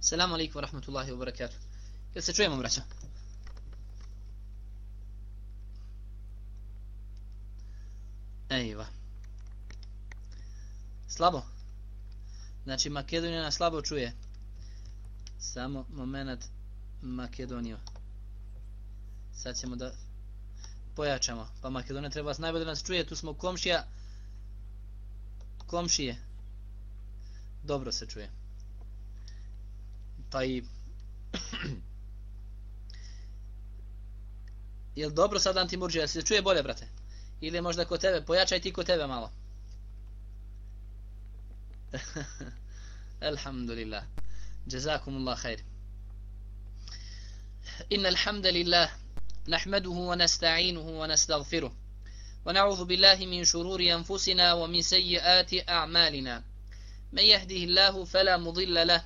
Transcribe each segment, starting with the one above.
Selamu alaikum wa rahmatullahi wa barakatuh. Jel se čujemo, braćo? Ejva. Slabo. Znači, Makedonija nas slabo čuje. Samo moment Makedoniju. Sad ćemo da pojačamo. Pa Makedonija treba vas najbolje da nas čuje. Tu smo komšija. Komšije. Dobro se čuje. Pa i... Jel dobro sad Antimurđija? Se čuje bolje, brate? Ili možda kod tebe? Pojačaj ti kod tebe malo. Alhamdulillah. Jazakumullah khair. إن الحمد لله نحمده ونستعينه ونستغفره ونعوذ بالله من شرور أنفسنا ومن سيئات أعمالنا من يهده الله فلا مضل له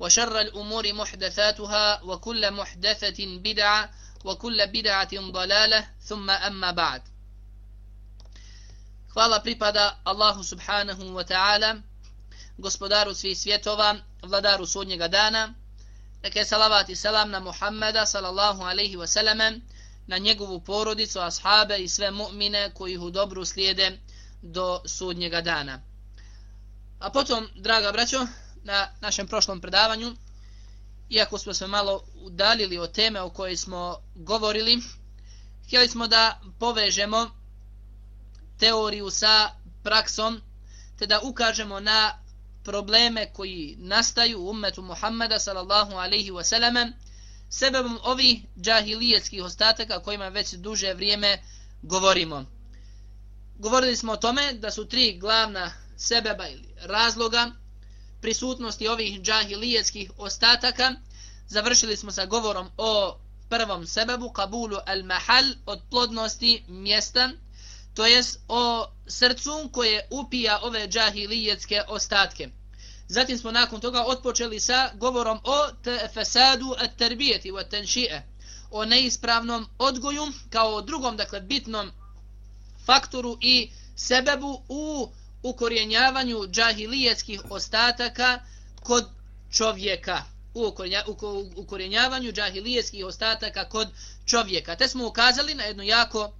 وشر الأمور محدثاتها وكل محدثة بدعة وكل بدعة ضلالة ثم أما بعد Hvala pripada Allahu subhanahu wa ta'ala, gospodaru svih svjetova, vladaru sudnjega dana, neke salavat i salam na Muhammeda sallallahu alaihi wa sallam, na njegovu porodicu, ashabe i sve mu'mine koji ih u dobru slijede do sudnjega dana. A potom, draga braćo, na našem prošlom predavanju, iako smo se malo udalili od teme o kojoj smo govorili, htjeli smo da povežemo teoriju sa praksom, te da ukažemo na probleme koji nastaju u ummetu Muhammeda sallallahu alaihi wasallam sebebom ovih džahilijetskih ostataka kojima već duže vrijeme govorimo. Govorili smo o tome da su tri glavna sebeba ili razloga prisutnosti ovih džahilijetskih ostataka. Završili smo sa govorom o prvom sebebu, kabulu al-mahal, od plodnosti mjesta, to jest o srcu koje upija ove džahilijetske ostatke. Zatim smo nakon toga otpočeli sa govorom o fesadu at-tarbijeti wa tanši'e, o neispravnom odgoju kao drugom, dakle, bitnom faktoru i sebebu u ukorjenjavanju džahilijetskih ostataka kod čovjeka. U ukorjenjavanju džahilijetskih ostataka kod čovjeka. Te smo ukazali na jednu jako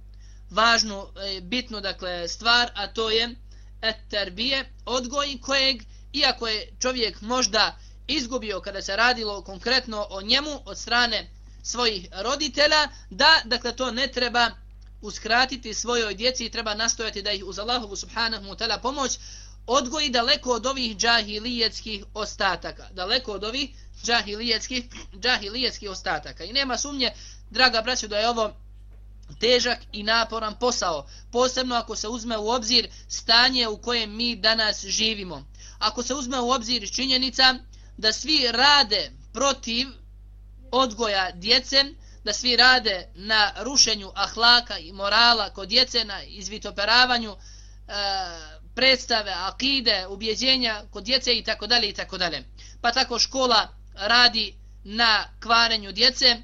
važnu, e, bitnu dakle, stvar, a to je et-terbije, odgoj kojeg iako je čovjek možda izgubio kada se radilo konkretno o njemu od strane svojih roditelja, da dakle to ne treba uskratiti svojoj djeci i treba nastojati da ih uz Allahovu subhanahu wa ta'ala pomoć odgoji daleko od ovih džahilijetskih ostataka. Daleko od ovih džahilijetskih, džahilijetskih ostataka. I nema sumnje, draga braćo, da je ovo težak i naporan posao. Posebno ako se uzme u obzir stanje u kojem mi danas živimo ako se uzme u obzir činjenica da svi rade protiv odgoja djece, da svi rade na rušenju ahlaka i morala kod djece, na izvitoperavanju e, predstave, akide, ubjeđenja kod djece i tako dalje i tako dalje. Pa tako škola radi na kvarenju djece,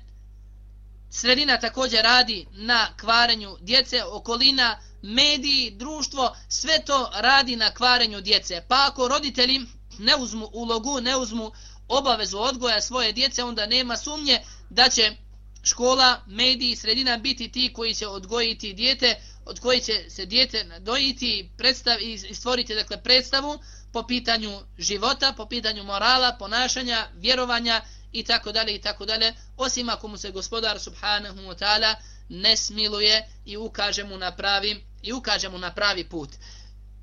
sredina također radi na kvarenju djece, okolina mediji, društvo, sve to radi na kvarenju djece. Pa ako roditelji ne uzmu ulogu, ne uzmu obavezu odgoja svoje djece, onda nema sumnje da će škola, mediji sredina biti ti koji će odgojiti dijete, od koji će se dijete nadojiti predstav, i stvoriti dakle, predstavu po pitanju života, po pitanju morala, ponašanja, vjerovanja i tako dalje i tako dalje, osim ako mu se gospodar subhanahu wa ta'ala ne smiluje i ukaže mu na pravi, i ukaže mu na pravi put.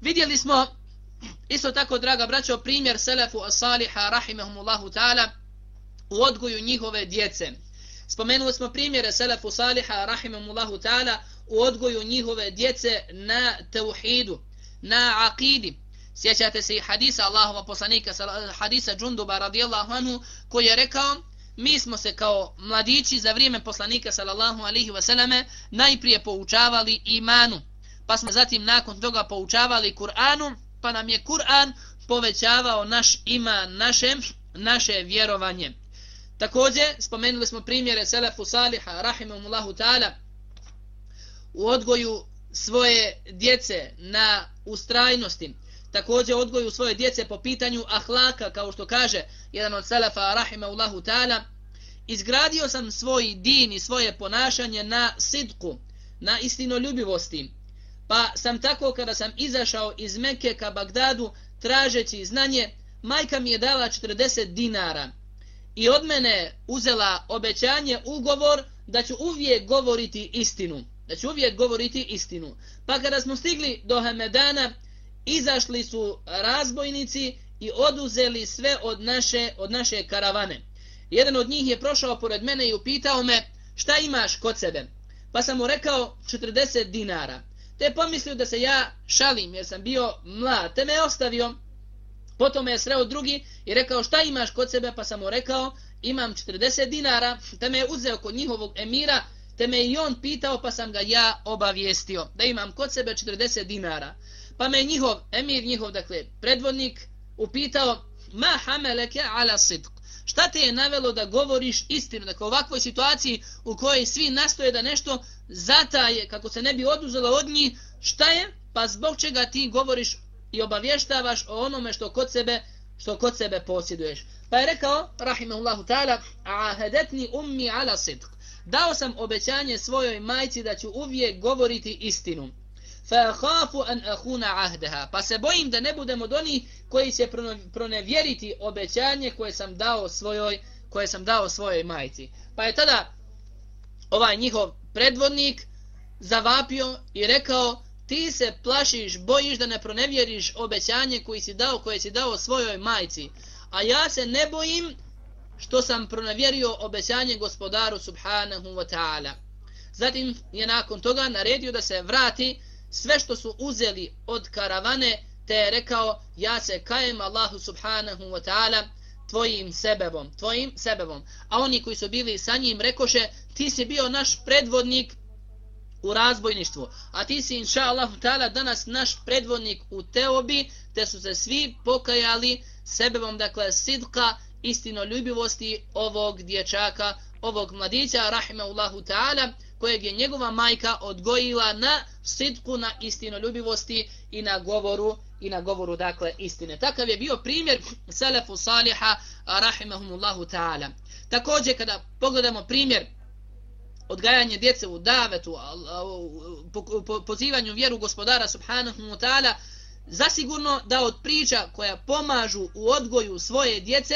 Vidjeli smo isto tako, draga braćo, primjer Selefu Asaliha rahimahumullahu ta'ala u odgoju njihove djece. Spomenuli smo primjere Selefu Saliha rahimahumullahu ta'ala u odgoju njihove djece na tauhidu, na akidi. Sjećate se i hadisa Allahova poslanika, hadisa Džunduba radijallahu anhu, koji je rekao, mi smo se kao mladići za vrijeme poslanika sallallahu alihi vseleme najprije poučavali imanu, pa smo zatim nakon toga poučavali Kur'anu, pa nam je Kur'an povećavao naš iman, naše, naše vjerovanje. Također, spomenuli smo primjere Selefu Saliha, rahimahumullahu ta'ala, u odgoju svoje djece na ustrajnosti, također odgoju svoje djece po pitanju ahlaka, kao što kaže jedan od Selefa, rahimahullahu ta'ala, izgradio sam svoj din i svoje ponašanje na sidku, na istinoljubivosti, pa sam tako kada sam izašao iz Mekke ka Bagdadu tražeći znanje, majka mi je dala 40 dinara i od mene uzela obećanje, ugovor da ću uvijek govoriti istinu. Da ću uvijek govoriti istinu. Pa kada smo stigli do Hamedana, izašli su razbojnici i oduzeli sve od naše, od naše karavane. Jedan od njih je prošao pored mene i upitao me šta imaš kod sebe. Pa sam mu rekao 40 dinara. Te pomislio da se ja šalim jer sam bio mlad. Te me ostavio. Potom me je sreo drugi i rekao šta imaš kod sebe pa sam mu rekao imam 40 dinara. Te me je uzeo kod njihovog emira te me i on pitao pa sam ga ja obavijestio da imam kod sebe 40 dinara. Pa me njihov emir, njihov dakle predvodnik upitao ma hameleke ala sidq. Šta te je navelo da govoriš istinu? Dakle, u ovakvoj situaciji u kojoj svi nastoje da nešto zataje, kako se ne bi oduzelo od njih, šta je? Pa zbog čega ti govoriš i obavještavaš o onome što kod sebe što kod sebe posjeduješ. Pa je rekao, rahimahullahu ta'ala, ahedetni ummi ala sidq. Dao sam obećanje svojoj majci da ću uvijek govoriti istinu fa khafu an akhuna ahdaha pa se bojim da ne budem od onih koji će pronevjeriti obećanje koje sam dao svojoj koje sam dao svojoj majci pa je tada ovaj njihov predvodnik zavapio i rekao ti se plašiš bojiš da ne pronevjeriš obećanje koje si dao koje si dao svojoj majci a ja se ne bojim što sam pronevjerio obećanje gospodaru subhanahu wa ta'ala zatim je nakon toga naredio da se vrati sve što su uzeli od karavane, te je rekao, ja se kajem Allahu subhanahu wa ta'ala tvojim sebebom, tvojim sebebom. A oni koji su bili sa njim rekoše, ti si bio naš predvodnik u razbojništvu, a ti si inša Allah, ta'ala danas naš predvodnik u teobi, te su se svi pokajali sebebom, dakle, sidka, istinoljubivosti ovog dječaka, ovog mladića, rahimahullahu ta'ala, kojeg je njegova majka odgojila na sidku, na istinoljubivosti i na govoru i na govoru dakle istine. Takav je bio primjer selefu saliha rahimahumullahu ta'ala. Također kada pogledamo primjer odgajanje djece u davetu, pozivanju vjeru gospodara subhanahu wa ta'ala, zasigurno da od priča koja pomažu u odgoju svoje djece,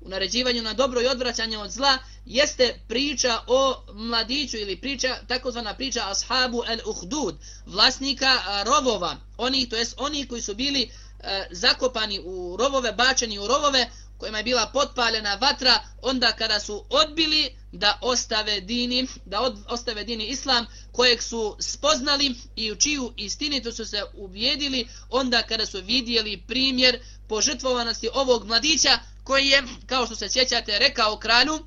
u naređivanju na dobro i odvraćanju od zla jeste priča o mladiću ili priča takozvana priča ashabu el uhdud vlasnika rovova. Oni to jest oni koji su bili e, zakopani u rovove bačeni u rovove kojima je bila potpaljena vatra onda kada su odbili da ostave dini da od, ostave dini islam kojeg su spoznali i u čiju istinitu su se uvijedili onda kada su vidjeli primjer požrtvovanosti ovog mladića koji je, kao što se sjećate, rekao kralju,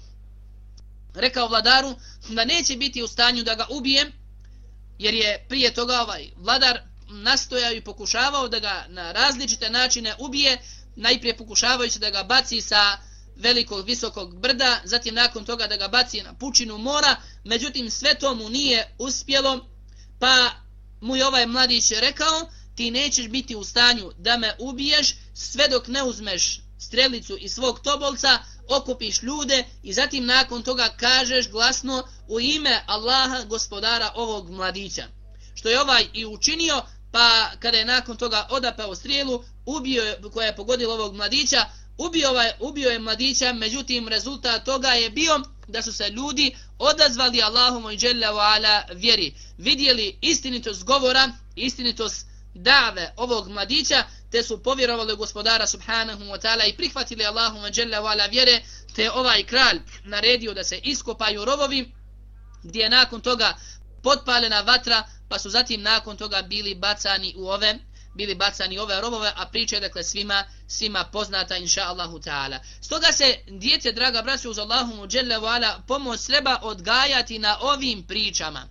rekao vladaru, da neće biti u stanju da ga ubije, jer je prije toga ovaj vladar nastojao i pokušavao da ga na različite načine ubije, najprije pokušavajući da ga baci sa velikog visokog brda, zatim nakon toga da ga baci na pučinu mora, međutim sve to mu nije uspjelo, pa mu je ovaj mladić rekao, ti nećeš biti u stanju da me ubiješ sve dok ne uzmeš strelicu iz svog tobolca, okupiš ljude i zatim nakon toga kažeš glasno u ime Allaha gospodara ovog mladića. Što je ovaj i učinio, pa kada je nakon toga odapao strijelu, ubio je, koja je pogodila ovog mladića, ubio, ovaj, ubio je mladića, međutim rezultat toga je bio da su se ljudi odazvali Allahom i Jalla ala vjeri. Vidjeli istinitost govora, istinitost dave ovog mladića, te su povjerovali gospodara subhanahu wa ta'ala i prihvatili Allahom i Jalla ala vjere, te ovaj kralj naredio da se iskopaju rovovi, gdje je nakon toga potpalena vatra, pa su zatim nakon toga bili bacani u ove bili bacani ove robove, a priča je dakle svima, svima poznata inša Allahu ta'ala. Stoga se djece, draga braća, uz Allahu muđele ala, pomoć treba odgajati na ovim pričama.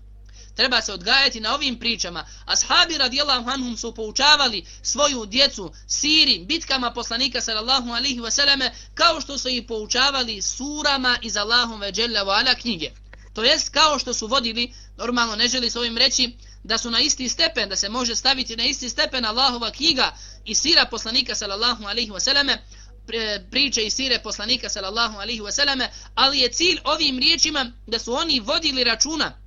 Treba se odgajati na ovim pričama. Ashabi radijallahu anhum su poučavali svoju djecu siri, bitkama poslanika sallallahu alihi wasallame, kao što su ih poučavali surama iz Allahum veđele ala knjige. To jest kao što su vodili, normalno ne želi s ovim reći, da su na isti stepen, da se može staviti na isti stepen Allahova knjiga i sira poslanika sallallahu alaihi wasallame, priče i sire poslanika sallallahu alaihi wasallame, ali je cilj ovim riječima da su oni vodili računa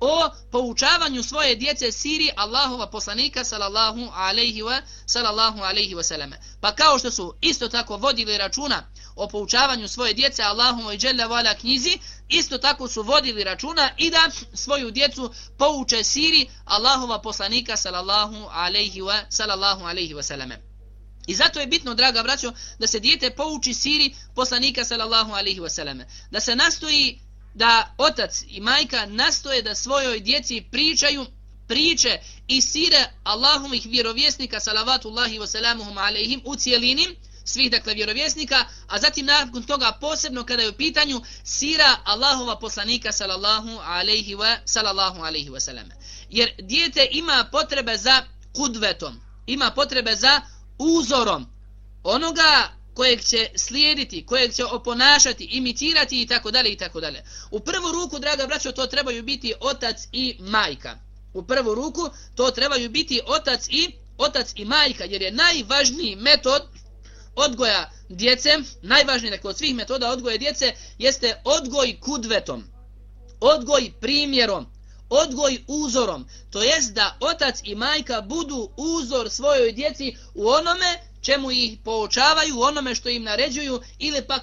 o poučavanju svoje djece siri Allahova poslanika sallallahu alaihi wa sallallahu alaihi wasallame. Pa kao što su isto tako vodili računa o poučavanju svoje djece Allahom i Jalla vala knjizi, isto tako su vodili računa i da svoju djecu pouče siri Allahova poslanika sallallahu alaihi wa sallallahu alaihi wa sallame. I zato je bitno, draga braćo, da se dijete pouči siri poslanika sallallahu alaihi wa sallame. Da se nastoji da otac i majka nastoje da svojoj djeci pričaju priče i sire Allahovih vjerovjesnika salavatullahi wasalamuhum alaihim u cijelini, svih dakle vjerovjesnika, a zatim nakon toga posebno kada je u pitanju sira Allahova poslanika sallallahu alejhi ve sallallahu alejhi ve sellem. Jer dijete ima potrebe za kudvetom, ima potrebe za uzorom onoga kojeg će slijediti, kojeg će oponašati, imitirati i tako dalje i tako dalje. U prvu ruku, draga braćo, to trebaju biti otac i majka. U prvu ruku to trebaju biti otac i otac i majka, jer je najvažniji metod odgoja djece, najvažnije dakle od svih metoda odgoja djece, jeste odgoj kudvetom, odgoj primjerom, odgoj uzorom. To jest da otac i majka budu uzor svojoj djeci u onome čemu ih poučavaju, u onome što im naređuju ili pak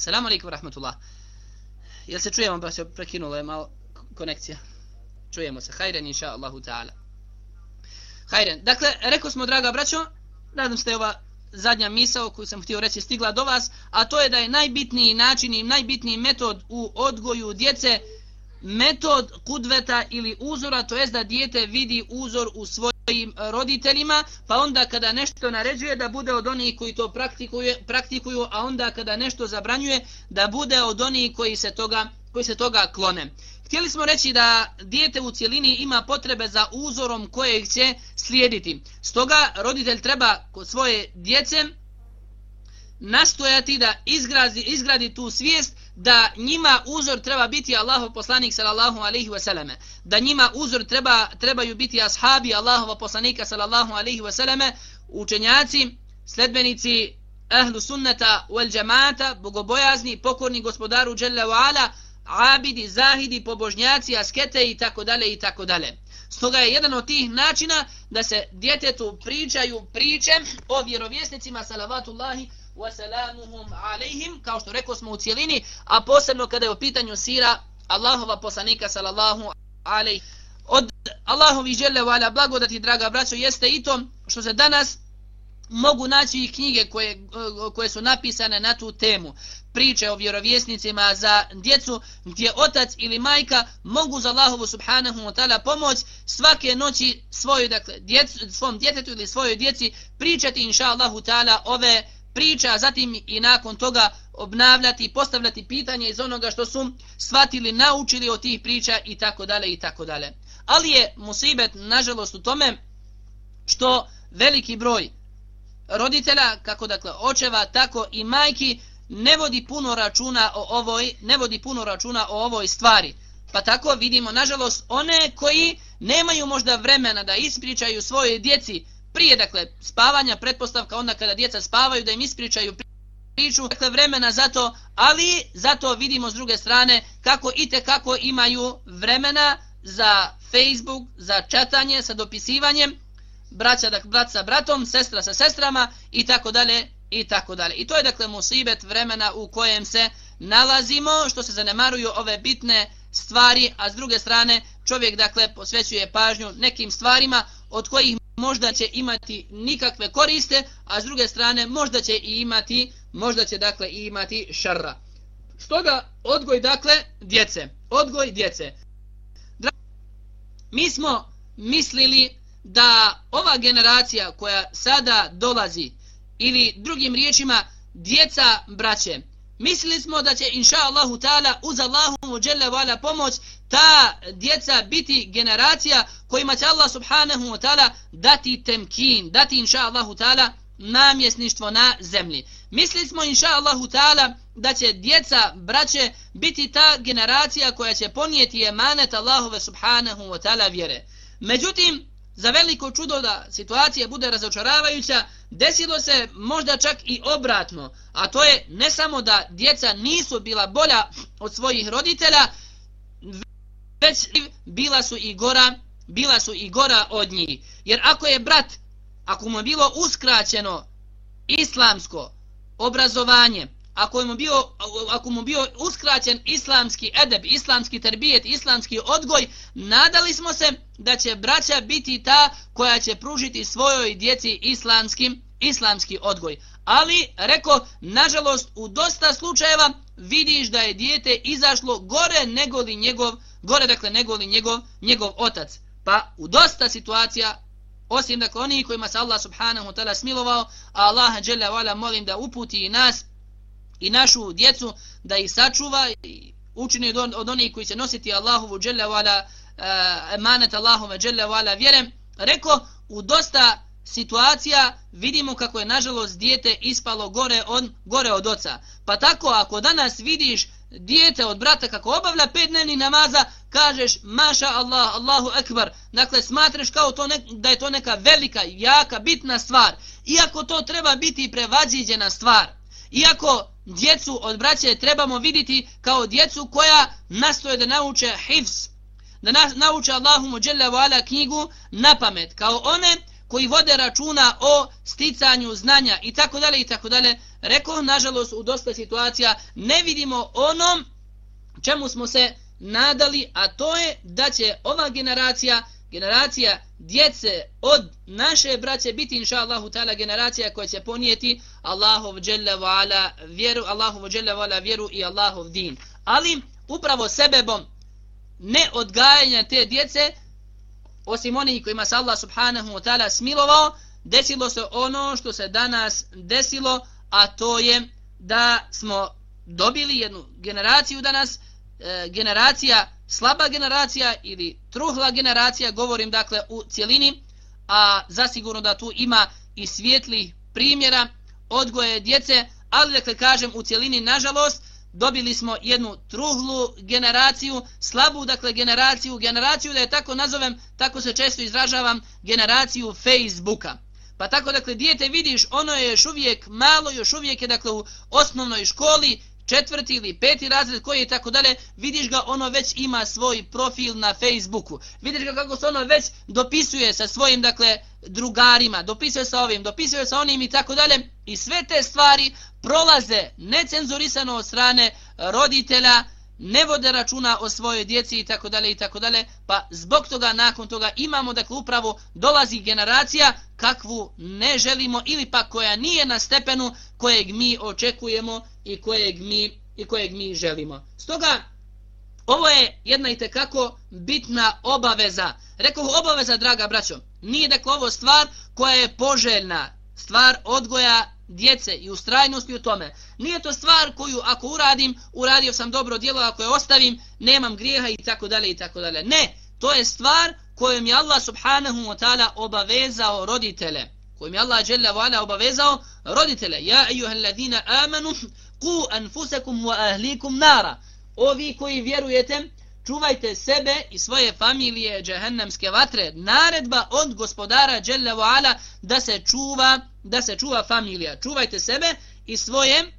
Salamu alaikum wa rahmatullah. Jel se čujemo, baš se prekinula je malo konekcija. Čujemo se. Hajren, inša Allahu ta'ala. Hajren. Dakle, rekao smo, draga braćo, nadam se da je ova zadnja misao koju sam htio reći stigla do vas, a to je da je najbitniji način i najbitniji metod u odgoju djece metod kudveta ili uzora, to jest da dijete vidi uzor u svoj svojim e, roditeljima, pa onda kada nešto naređuje da bude od onih koji to praktikuje, praktikuju, a onda kada nešto zabranjuje da bude od onih koji se toga, koji se toga klone. Htjeli smo reći da dijete u cijelini ima potrebe za uzorom kojeg će slijediti. Stoga roditelj treba kod svoje djece nastojati da izgradi, izgradi tu svijest da njima uzor treba biti Allahov poslanik sallallahu alejhi ve selleme da njima uzor treba trebaju biti ashabi Allahova poslanika sallallahu alejhi ve selleme učenjaci sledbenici ehlu sunneta wal jamaata bogobojazni pokorni gospodaru dželle ve ala abidi zahidi pobožnjaci askete i tako dalje i tako dalje. Stoga je jedan od tih načina da se djetetu pričaju priče o vjerovjesnicima salavatullahi wasalamuhum alaihim, kao što rekao smo u cijelini, a posebno kada je u pitanju sira Allahova poslanika sallallahu alaihi. Od Allahovi žele vala blagodati, draga braćo, jeste i to što se danas mogu naći i knjige koje, koje su napisane na tu temu. Priče o vjerovjesnicima za djecu gdje otac ili majka mogu za Allahovu subhanahu wa ta'ala pomoć svake noći svoju, dakle, djec, svom djetetu ili svojoj djeci pričati inša Allahu ta'ala ove priča, zatim i nakon toga obnavljati i postavljati pitanje iz onoga što su shvatili, naučili od tih priča i tako dalje i tako dalje. Ali je musibet, nažalost, u tome što veliki broj roditelja, kako dakle očeva, tako i majki, ne vodi puno računa o ovoj, ne vodi puno računa o ovoj stvari. Pa tako vidimo, nažalost, one koji nemaju možda vremena da ispričaju svoje djeci prije dakle spavanja pretpostavka onda kada djeca spavaju da im ispričaju priču dakle vremena za to ali zato vidimo s druge strane kako i te kako imaju vremena za Facebook za čatanje sa dopisivanjem braća dakle brat sa bratom sestra sa sestrama i tako dalje i tako dalje. I to je dakle musibet vremena u kojem se nalazimo što se zanemaruju ove bitne stvari a s druge strane čovjek dakle posvećuje pažnju nekim stvarima od kojih možda će imati nikakve koriste, a s druge strane možda će i imati, možda će dakle i imati šarra. Stoga odgoj dakle djece, odgoj djece. Mi smo mislili da ova generacija koja sada dolazi ili drugim riječima djeca braće, mislili smo da će inša Allahu ta'ala uz Allahu dželle pomoć ta djeca biti generacija kojima će Allah subhanahu wa ta'ala dati temkin, dati inša Allahu ta'ala namjesništvo na zemlji. Mislili smo inša Allahu ta'ala da će djeca, braće, biti ta generacija koja će ponijeti emanet Allahove subhanahu wa ta'ala vjere. Međutim, za veliko čudo da situacija bude razočaravajuća, desilo se možda čak i obratno, a to je ne samo da djeca nisu bila bolja od svojih roditelja, već bila su i gora, bila su i gora od njih. Jer ako je brat, ako mu je bilo uskraćeno islamsko obrazovanje, ako mu bio ako mu bio uskraćen islamski edeb, islamski terbijet, islamski odgoj, nadali smo se da će braća biti ta koja će pružiti svojoj djeci islamski islamski odgoj. Ali, reko, nažalost, u dosta slučajeva vidiš da je dijete izašlo gore nego li njegov gore dakle nego li njegov, njegov otac. Pa u dosta situacija, osim dakle oni kojima se Allah subhanahu wa ta'ala smilovao, a Allah dželle vala molim da uputi i nas i našu djecu da ih sačuva i učini od, od onih koji će nositi Allahovu dželle vala uh, eh, emanet Allahove dželle vala vjerem. Reko, u dosta situacija vidimo kako je nažalost dijete ispalo gore od, gore od oca. Pa tako ako danas vidiš dijete od brata kako obavlja pet dnevnih namaza, kažeš maša Allah, Allahu ekbar. Dakle, smatraš kao to ne, da je to neka velika, jaka, bitna stvar. Iako to treba biti prevađiđena stvar. Iako djecu od braće trebamo vidjeti kao djecu koja nastoje da nauče hifz, da na, nauče Allahu muđele ala knjigu na pamet, kao one koji vode računa o sticanju znanja i tako dalje i tako dalje, rekao, nažalost, u dosta situacija ne vidimo onom čemu smo se nadali, a to je da će ova generacija, generacija djece od naše braće biti, inša Allahu ta'ala, generacija koja će ponijeti Allahov dželle vala vjeru, Allahov dželle vala vjeru i Allahov din. Ali upravo sebebom ne odgajanja te djece, osim onih kojima se Allah subhanahu wa ta'ala smilovao, desilo se ono što se danas desilo, a to je da smo dobili jednu generaciju danas, e, generacija, slaba generacija ili truhla generacija, govorim dakle u cijelini, a zasigurno da tu ima i svijetli primjera odgoje djece, ali dakle kažem u cijelini, nažalost, dobili smo jednu truhlu generaciju, slabu dakle generaciju, generaciju da je tako nazovem, tako se često izražavam, generaciju Facebooka. Pa tako dakle dijete vidiš, ono je još uvijek malo, još uvijek je dakle u osnovnoj školi, četvrti ili peti razred koji je tako dalje, vidiš ga ono već ima svoj profil na Facebooku. Vidiš ga kako se ono već dopisuje sa svojim dakle drugarima, dopisuje sa ovim, dopisuje sa onim i tako dalje. I sve te stvari prolaze necenzurisano od strane roditelja, ne vode računa o svojoj djeci i tako dalje i tako dalje, pa zbog toga nakon toga imamo dakle upravo dolazi generacija kakvu ne želimo ili pa koja nije na stepenu kojeg mi očekujemo i kojeg mi i kojeg mi želimo. Stoga ovo je jedna i tekako bitna obaveza. Rekao obaveza draga braćo, nije dakle ovo stvar koja je poželjna, stvar odgoja djece i ustrajnosti u tome. Nije to stvar koju ako uradim, uradio sam dobro djelo, ako je ostavim, nemam grijeha i tako dalje i tako dalje. Ne, to je stvar kojom je Allah subhanahu wa ta'ala obavezao roditele. Kojom je Allah jalla wa ala obavezao roditele. Ja ejuhel ladina amanu ku anfusakum wa ahlikum nara. Ovi koji vjerujete, čuvajte sebe i svoje familije džehennemske vatre. Naredba od gospodara dželle ala da se čuva, da se čuva familija. Čuvajte sebe i svoje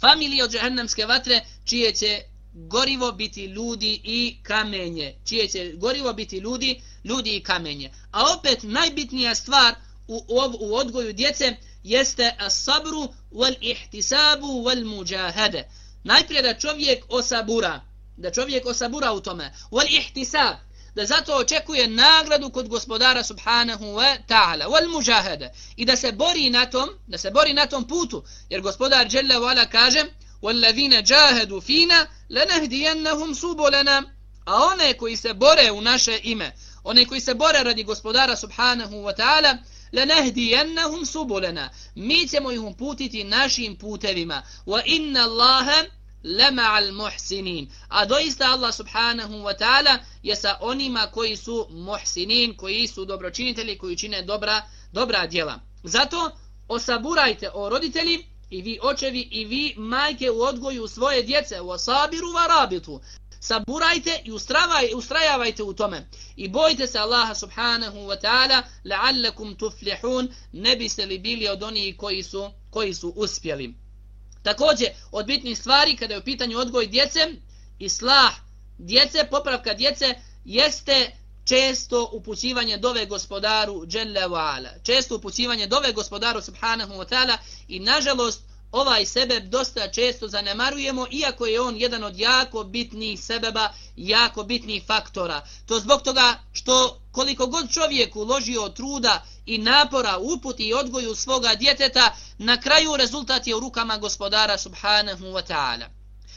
familije od džehennemske vatre čije će gorivo biti ljudi i kamenje. Čije će gorivo biti ljudi, ljudi i kamenje. A opet najbitnija stvar u, u, u odgoju djece jeste sabru wal ihtisabu wal mujahade. Najprije da čovjek osabura, da čovjek osabura u tome. Wal ihtisab, da zato očekuje nagradu kod gospodara subhanahu wa ta'ala. Wal mujahada. I da se bori na tom, da se bori na tom putu. Jer gospodar Jalla wala kaže وَالَّذِينَ جَاهَدُوا فِينَا لَنَهْدِيَنَّهُمْ سُبُولَنَا A one koji se bore u naše ime, one koji se bore radi gospodara subhanahu wa ta'ala, لَنَهْدِيَنَّهُمْ سُبُولَنَا Mi ćemo ih uputiti našim putevima. وَإِنَّ اللَّهَ lema al muhsinin. A doista Allah subhanahu wa ta'ala je sa onima koji su muhsinin, koji su dobročinitelji, koji čine dobra, dobra djela. Zato osaburajte o roditelji i vi očevi i vi majke u odgoju svoje djece u osabiru varabitu. Saburajte i ustravaj, ustrajavajte u tome. I bojte se Allaha subhanahu wa ta'ala la'allakum tuflihun ne biste li bili od onih koji su, koji su uspjeli. Također, od bitnih stvari kada je u pitanju odgoj djece, islah djece, popravka djece, jeste često upućivanje dove gospodaru Jalla wa'ala. Često upućivanje dove gospodaru subhanahu wa ta'ala i nažalost ovaj sebeb dosta često zanemarujemo, iako je on jedan od jako bitnih sebeba, jako bitnih faktora. To zbog toga što koliko god čovjek uložio truda i napora uputi i odgoju svoga djeteta, na kraju rezultat je u rukama gospodara subhanahu wa ta'ala.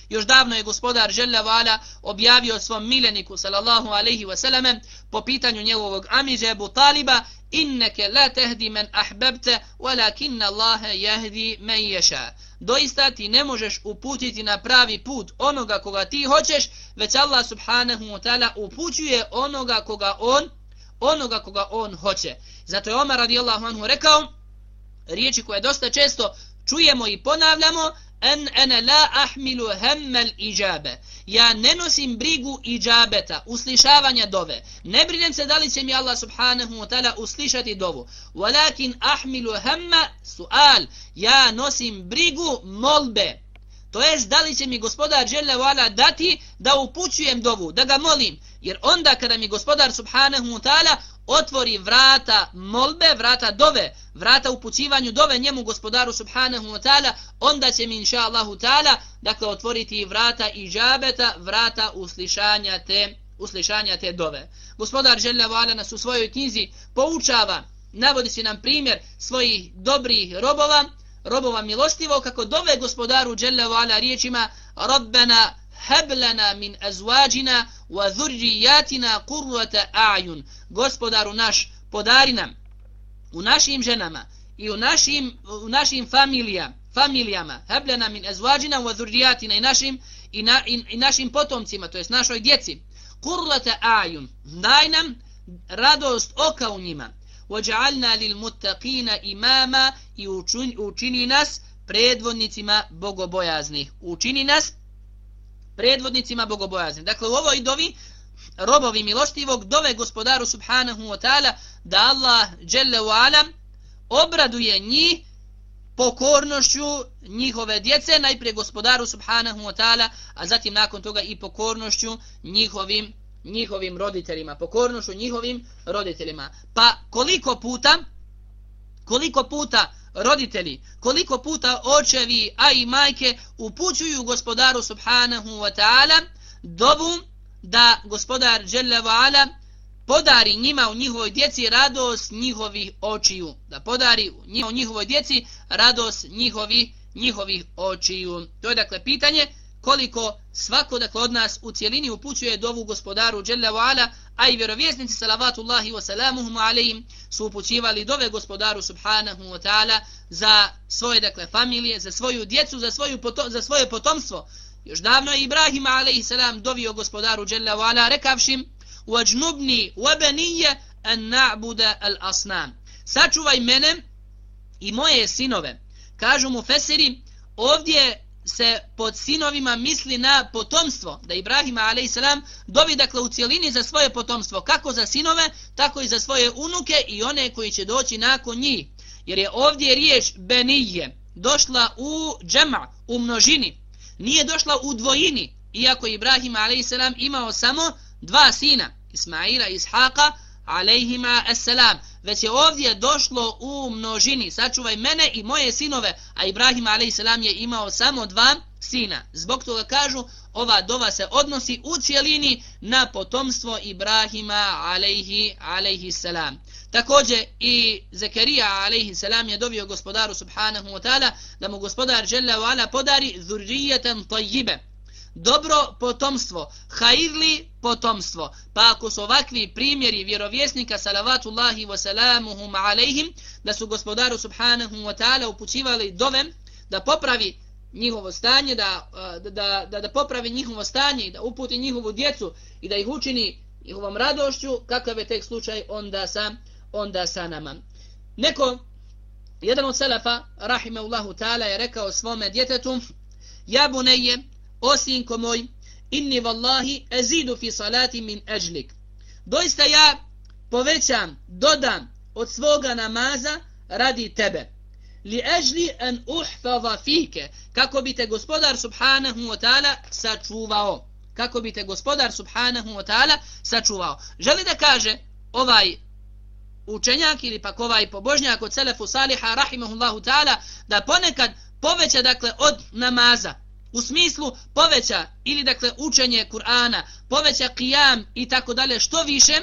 Još davno je gospodar Žele Vala objavio svom mileniku sallallahu alaihi wa po pitanju njegovog amiže Ebu Taliba inneke la tehdi men ahbebte walakinna Allahe jehdi men ješa. Doista ti ne možeš uputiti na pravi put onoga koga ti hoćeš, već Allah subhanahu wa ta'ala upućuje onoga koga on onoga koga on hoće. Zato je Omar radijallahu anhu rekao riječi koje dosta često čujemo i ponavljamo en ene la ahmilu hemmel iđabe. Ja ne nosim brigu iđabeta, uslišavanja dove. Ne brinem se da li će mi Allah subhanahu wa ta'ala uslišati dovu. Walakin ahmilu hemma sual. Ja nosim brigu molbe. To jest da li će mi gospodar Žele Vala dati da upućujem dovu, da ga molim. Jer onda kada mi gospodar subhanahu wa ta'ala otvori vrata molbe, vrata dove, vrata upućivanju dove njemu gospodaru subhanahu wa ta'ala, onda će mi inša Allahu ta'ala, dakle, otvoriti vrata i džabeta, vrata uslišanja te, uslišanja te dove. Gospodar Žele Vala nas u svojoj knjizi poučava, navodi se nam primjer svojih dobrih robova, robova milostivo, kako dove gospodaru Jalla Vala riječima Rabbena heb lana min azwajina wa dhurriyatina qurrata a'yun gospodaru naš podari nam u našim ženama i u našim u našim familija familijama heb lana min azwajina wa dhurriyatina i našim i, na, i, i našim potomcima to jest našoj djeci qurrata a'yun daj nam radost oka u njima وَجَعَلْنَا لِلْمُتَّقِينَ imama i učini, učini nas predvodnicima bogobojaznih. Učini nas predvodnicima bogobojazni. Dakle, u ovoj dovi robovi milostivog dove gospodaru subhanahu wa ta'ala da Allah dželle wa alam obraduje njih pokornošću njihove djece, najprije gospodaru subhanahu wa ta'ala, a zatim nakon toga i pokornošću njihovim njihovim roditeljima, pokornošću njihovim roditeljima. Pa koliko puta, koliko puta roditelji, koliko puta očevi, a i majke upućuju gospodaru subhanahu wa ta'ala dobu da gospodar Jalla Vala podari njima u njihovoj djeci radost njihovih očiju. Da podari njima u njihovoj djeci radost njihovih, njihovih očiju. To je dakle pitanje koliko svako dakle od nas u cijelini upućuje dovu gospodaru Jalla wa ala, a i vjerovjesnici salavatullahi wa salamuhum alaihim su upućivali dove gospodaru subhanahu wa ta'ala za svoje dakle familije, za svoju djecu, za, svoju poto, za svoje potomstvo. Još davno je Ibrahim alaihi salam dovio gospodaru Jalla wa ala rekavšim وَجْنُبْنِي وَبَنِيَّ أَنْ نَعْبُدَ الْأَصْنَامِ Sačuvaj mene i moje sinove. Kažu mu Fesiri, ovdje se pod sinovima misli na potomstvo, da Ibrahim a.s. dovi dakle u cijelini za svoje potomstvo, kako za sinove, tako i za svoje unuke i one koji će doći nakon njih. Jer je ovdje riječ Benije došla u džema, u množini, nije došla u dvojini, iako Ibrahim a.s. imao samo dva sina, Ismaila i Ishaqa, alejhima assalam. Već je ovdje došlo u množini. Sačuvaj mene i moje sinove. A Ibrahim alejselam je imao samo dva sina. Zbog toga kažu ova dova se odnosi u cijelini na potomstvo Ibrahima alejhi alejhi takođe i Zekerija alejhi je dovio gospodaru subhanahu wa taala da mu gospodar dželle ve podari zurrijatan tayyibe dobro potomstvo, hajirli potomstvo. Pa ako su ovakvi primjeri vjerovjesnika salavatullahi wasalamuhum alaihim, da su gospodaru subhanahu wa ta'ala upućivali dovem da popravi njihovo stanje, da, eh, da, da, da popravi njihovo stanje, da uputi njihovu djecu i da ih učini njihovom radošću, kakav je tek slučaj onda sa, onda sa nama. Neko, jedan od selefa, rahimeullahu ta'ala, je rekao svome djetetu, ja buneje, o sinko moj, inni vallahi ezidu fi salati min ajlik. Doista ja povećam, dodam od svoga namaza radi tebe. Li ajli an uhfaza fike, kako bi te gospodar subhanahu wa ta'ala sačuvao. Kako bi te gospodar subhanahu wa ta'ala sačuvao. Želi da kaže ovaj učenjak ili pak ovaj pobožnjak od Selefu Saliha rahimahullahu ta'ala da ponekad poveća dakle od namaza u smislu poveća ili dakle učenje Kur'ana, poveća qiyam i tako dalje što više,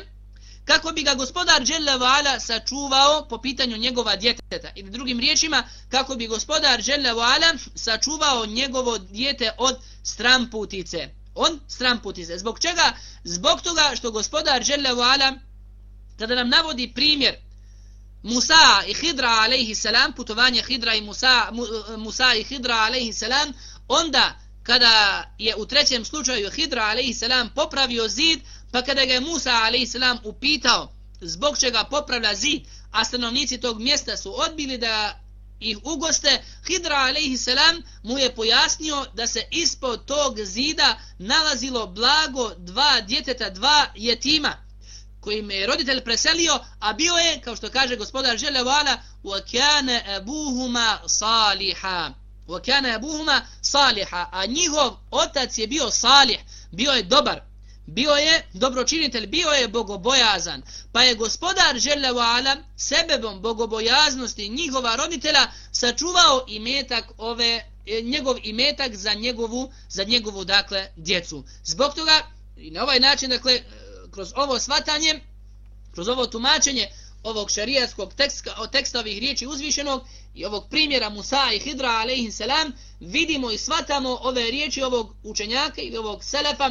kako bi ga gospodar Đelle sačuvao po pitanju njegova djeteta. Ili drugim riječima, kako bi gospodar Đelle sačuvao njegovo djete od stramputice. On stramputice. Zbog čega? Zbog toga što gospodar Đelle kada nam navodi primjer Musa i Hidra alaihi salam, putovanje Hidra i Musa, Musa i Hidra alaihi salam, onda kada je u trećem slučaju Hidra a.s. popravio zid, pa kada ga je Musa a.s. upitao zbog čega popravlja zid, a stanovnici tog mjesta su odbili da ih ugoste, Hidra a.s. mu je pojasnio da se ispod tog zida nalazilo blago dva djeteta, dva jetima, kojim je roditelj preselio, a bio je, kao što kaže gospodar Želevala, وَكَانَ أَبُوهُمَا صَالِحًا وَكَانَ أَبُوهُمَا صَالِحًا A njihov otac je bio salih, bio je dobar, bio je dobročinitelj, bio je bogobojazan. Pa je gospodar Želevala sebebom bogobojaznosti njihova roditelja sačuvao imetak ove njegov imetak za njegovu za njegovu dakle djecu. Zbog toga i na ovaj način dakle kroz ovo svatanje kroz ovo tumačenje ovog šarijatskog teksta, od teksta ovih riječi uzvišenog i ovog primjera Musa i Hidra alaihi selam vidimo i svatamo ove riječi ovog učenjaka ili ovog selefa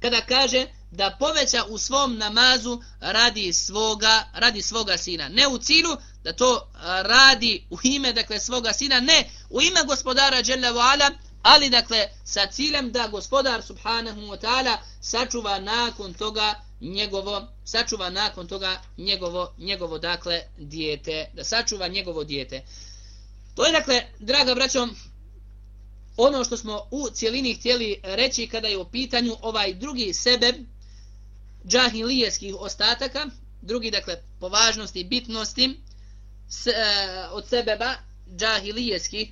kada kaže da poveća u svom namazu radi svoga, radi svoga sina. Ne u cilju da to radi u ime dakle svoga sina, ne u ime gospodara Đelle Ala, ali dakle sa ciljem da gospodar subhanahu wa ta'ala sačuva nakon toga njegovo sačuva nakon toga njegovo njegovo dakle dijete da sačuva njegovo dijete to je dakle draga braćo ono što smo u cijelini htjeli reći kada je u pitanju ovaj drugi sebe džahilijetskih ostataka drugi dakle po važnosti i bitnosti s, e, od sebeba džahilijetskih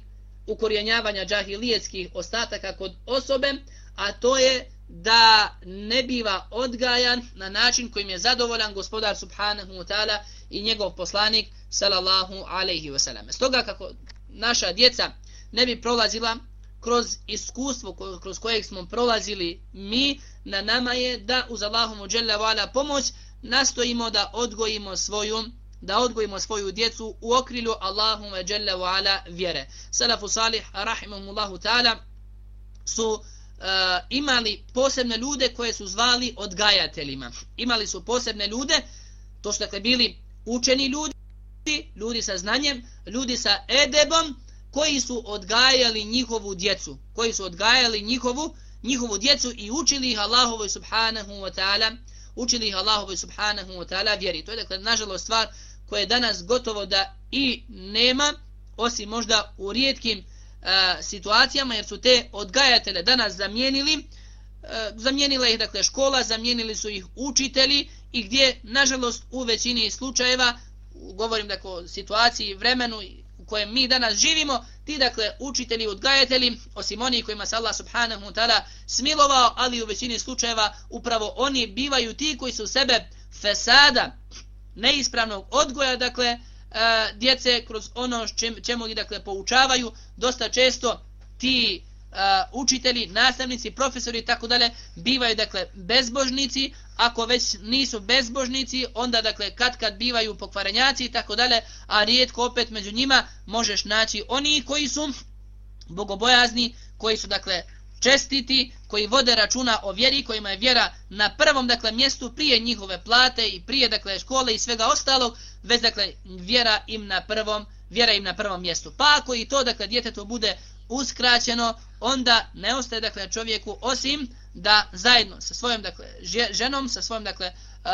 ukorjenjavanja džahilijetskih ostataka kod osobe a to je da ne biva odgajan na način kojim je zadovoljan gospodar subhanahu wa ta'ala i njegov poslanik sallallahu alaihi wa sallam. Stoga kako naša djeca ne bi prolazila kroz iskustvo kroz kojeg smo prolazili mi, na nama je da uz Allahomu dželjavala pomoć nastojimo da odgojimo svoju da odgojimo svoju djecu u okrilju Allahume dželle vala vjere. Salafu salih rahimahumullahu ta'ala su uh, imali posebne ljude koje su zvali odgajateljima. Imali su posebne ljude, to su dakle bili učeni ljudi, ljudi sa znanjem, ljudi sa edebom, koji su odgajali njihovu djecu, koji su odgajali njihovu, njihovu djecu i učili ih Allahovoj subhanahu wa ta'ala, učili ih Allahovoj subhanahu wa ta'ala vjeri. To je dakle nažalost stvar koja je danas gotovo da i nema, osim možda u rijetkim e, situacijama jer su te odgajatele danas zamijenili a, zamijenila ih dakle škola zamijenili su ih učitelji i gdje nažalost u većini slučajeva govorim dakle o situaciji vremenu u kojem mi danas živimo ti dakle učitelji odgajatelji osim oni kojima se Allah subhanahu wa ta'ala smilovao ali u većini slučajeva upravo oni bivaju ti koji su sebe fesada neispravnog odgoja dakle e, djece kroz ono čem, čemu ih dakle poučavaju. Dosta često ti uh, učitelji, nastavnici, profesori i tako dalje bivaju dakle bezbožnici ako već nisu bezbožnici onda dakle kad kad bivaju pokvarenjaci i tako dalje a rijetko opet među njima možeš naći oni koji su bogobojazni koji su dakle čestiti, koji vode računa o vjeri, kojima je vjera na prvom dakle mjestu prije njihove plate i prije dakle škole i svega ostalog, već dakle vjera im na prvom vjera im na prvom mjestu. Pa ako i to dakle djetetu bude uskraćeno, onda ne ostaje dakle čovjeku osim da zajedno sa svojom dakle ženom, sa svojom dakle uh,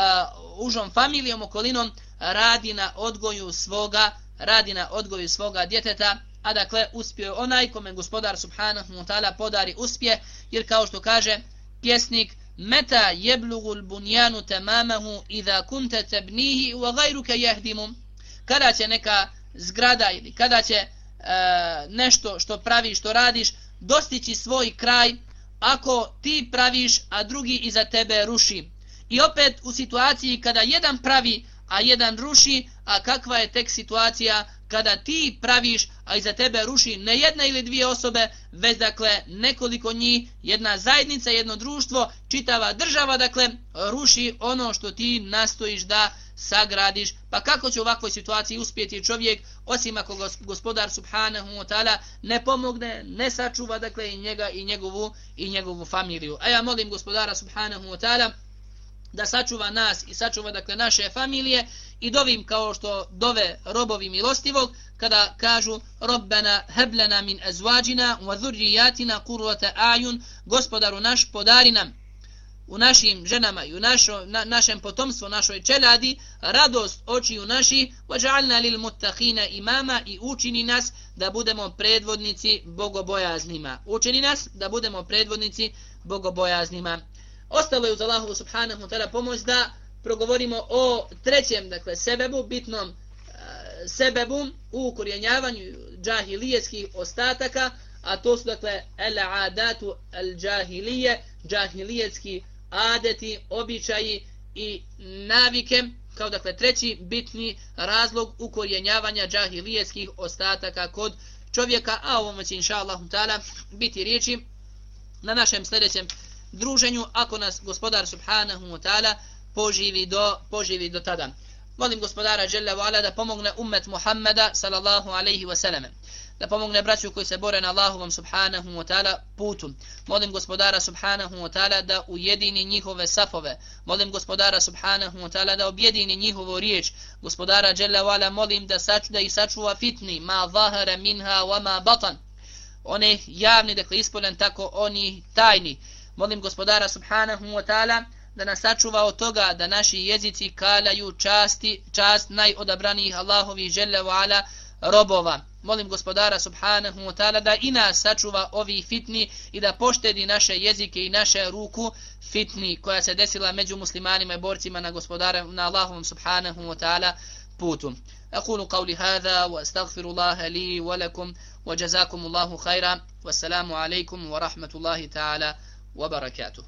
užom familijom, okolinom radi na odgoju svoga radi na odgoju svoga djeteta a dakle uspio je onaj kome gospodar subhanahu wa ta'ala podari uspje, jer kao što kaže pjesnik, meta jeblugul bunjanu temamahu idha kunte tebnihi wa gajruke jehdimu, kada će neka zgrada ili kada će e, nešto što praviš, što radiš, dostići svoj kraj, ako ti praviš, a drugi iza tebe ruši. I opet u situaciji kada jedan pravi, a jedan ruši, a kakva je tek situacija kada ti praviš, a iza tebe ruši ne jedna ili dvije osobe, već dakle nekoliko njih, jedna zajednica, jedno društvo, čitava država, dakle, ruši ono što ti nastojiš da sagradiš. Pa kako će u ovakvoj situaciji uspjeti čovjek, osim ako gospodar subhanahu wa ta'ala ne pomogne, ne sačuva, dakle, i njega i njegovu, i njegovu familiju. A ja molim gospodara subhanahu wa ta'ala da sačuva nas i sačuva dakle naše familije i dovim kao što dove robovi milostivog kada kažu Rabbana heblena min azwajina wa dhurriyyatina qurrata a'yun gospodaru naš podari nam u našim ženama i u našo, na, našem potomstvu, našoj čeladi, radost oči u naši, vađalna lil mutahina imama i učini nas da budemo predvodnici bogobojaznima. Učini nas da budemo predvodnici bogobojaznima. Ostalo je uz Allahovu subhanahu wa ta'ala pomoć da progovorimo o trećem, dakle, sebebu, bitnom e, sebebu u ukorijenjavanju džahilijetskih ostataka, a to su, dakle, el-adatu el-džahilije, džahilijetski adeti, običaji i navike, kao, dakle, treći bitni razlog ukorjenjavanja džahilijetskih ostataka kod čovjeka, a ovom će, inša Allah, biti riječi na našem sljedećem druženju ako nas gospodar subhanahu wa ta'ala poživi do, poživi do tada. Molim gospodara dželle vala da pomogne ummet Muhammeda sallallahu alaihi wa sallam. Da pomogne braću koji se bore na Allahovom subhanahu wa ta'ala putu. Molim gospodara subhanahu wa ta'ala da ujedini njihove safove. Molim gospodara subhanahu wa ta'ala da objedini njihovo riječ. Gospodara Jalla wa ala molim da, sač, da ih sačuva fitni ma zahara minha wa ma batan. One javni, dakle ispoljen tako oni tajni. Molim gospodara subhanahu wa ta'ala da nas sačuva od toga da naši jezici kalaju časti, čast najodabranijih Allahovih žele ala robova. Molim gospodara subhanahu wa ta'ala da i nas sačuva ovi fitni i da poštedi naše jezike i naše ruku fitni koja se desila među muslimanima i borcima na gospodara na Allahovom subhanahu wa ta'ala putu. أقول قولي هذا وأستغفر الله لي ولكم وجزاكم الله خيرا والسلام عليكم ورحمة الله تعالى وبركاته.